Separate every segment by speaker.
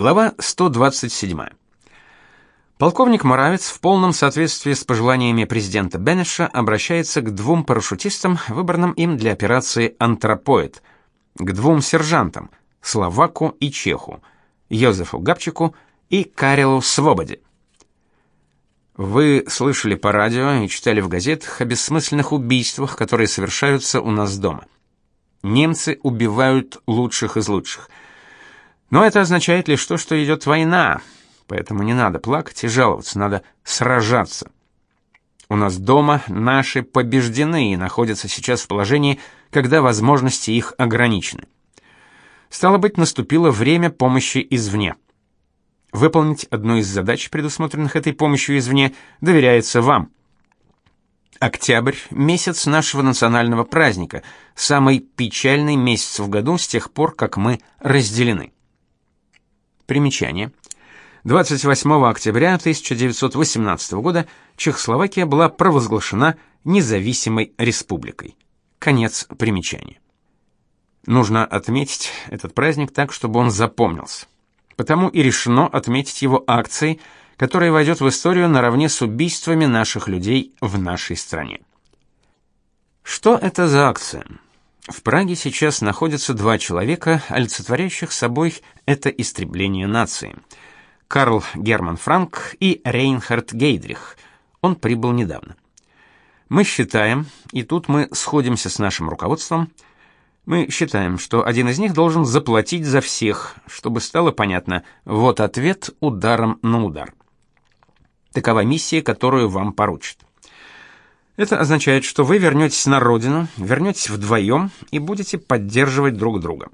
Speaker 1: Глава 127. Полковник Моравец в полном соответствии с пожеланиями президента Бенеша обращается к двум парашютистам, выбранным им для операции «Антропоид», к двум сержантам, словаку и чеху, Йозефу Габчику и Карелу Свободе. Вы слышали по радио и читали в газетах о бессмысленных убийствах, которые совершаются у нас дома. Немцы убивают лучших из лучших – но это означает лишь то, что идет война, поэтому не надо плакать и жаловаться, надо сражаться. У нас дома наши побеждены и находятся сейчас в положении, когда возможности их ограничены. Стало быть, наступило время помощи извне. Выполнить одну из задач, предусмотренных этой помощью извне, доверяется вам. Октябрь месяц нашего национального праздника, самый печальный месяц в году с тех пор, как мы разделены. Примечание. 28 октября 1918 года Чехословакия была провозглашена независимой республикой. Конец примечания. Нужно отметить этот праздник так, чтобы он запомнился. Потому и решено отметить его акцией, которая войдет в историю наравне с убийствами наших людей в нашей стране. Что это за акция? В Праге сейчас находятся два человека, олицетворяющих собой это истребление нации. Карл Герман Франк и Рейнхард Гейдрих. Он прибыл недавно. Мы считаем, и тут мы сходимся с нашим руководством, мы считаем, что один из них должен заплатить за всех, чтобы стало понятно, вот ответ ударом на удар. Такова миссия, которую вам поручат. Это означает, что вы вернетесь на родину, вернетесь вдвоем и будете поддерживать друг друга.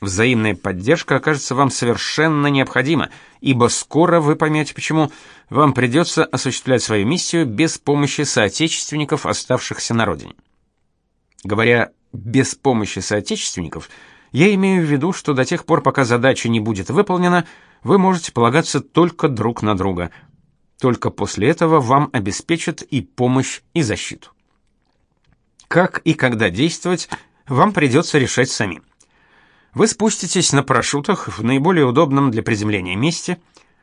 Speaker 1: Взаимная поддержка окажется вам совершенно необходима, ибо скоро вы поймете, почему вам придется осуществлять свою миссию без помощи соотечественников, оставшихся на родине. Говоря без помощи соотечественников, я имею в виду, что до тех пор, пока задача не будет выполнена, вы можете полагаться только друг на друга – только после этого вам обеспечат и помощь, и защиту. Как и когда действовать, вам придется решать самим. Вы спуститесь на парашютах в наиболее удобном для приземления месте.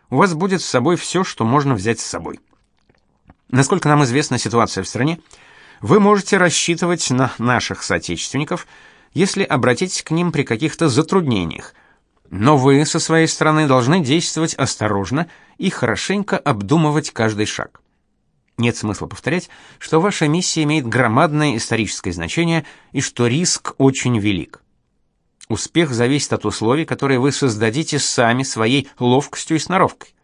Speaker 1: У вас будет с собой все, что можно взять с собой. Насколько нам известна ситуация в стране, вы можете рассчитывать на наших соотечественников, если обратитесь к ним при каких-то затруднениях, но вы со своей стороны должны действовать осторожно и хорошенько обдумывать каждый шаг. Нет смысла повторять, что ваша миссия имеет громадное историческое значение и что риск очень велик. Успех зависит от условий, которые вы создадите сами своей ловкостью и сноровкой.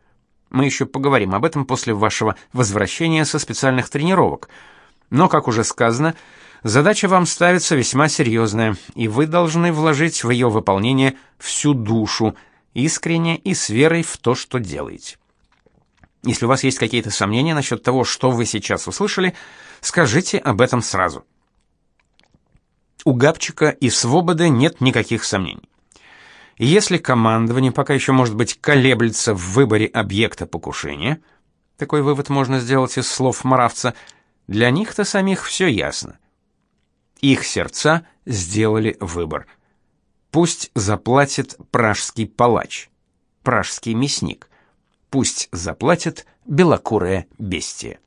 Speaker 1: Мы еще поговорим об этом после вашего возвращения со специальных тренировок. Но, как уже сказано, Задача вам ставится весьма серьезная, и вы должны вложить в ее выполнение всю душу, искренне и с верой в то, что делаете. Если у вас есть какие-то сомнения насчет того, что вы сейчас услышали, скажите об этом сразу. У Габчика и Свободы нет никаких сомнений. если командование пока еще, может быть, колеблется в выборе объекта покушения, такой вывод можно сделать из слов Моравца, для них-то самих все ясно. Их сердца сделали выбор. Пусть заплатит пражский палач, пражский мясник. Пусть заплатит белокурое бестие.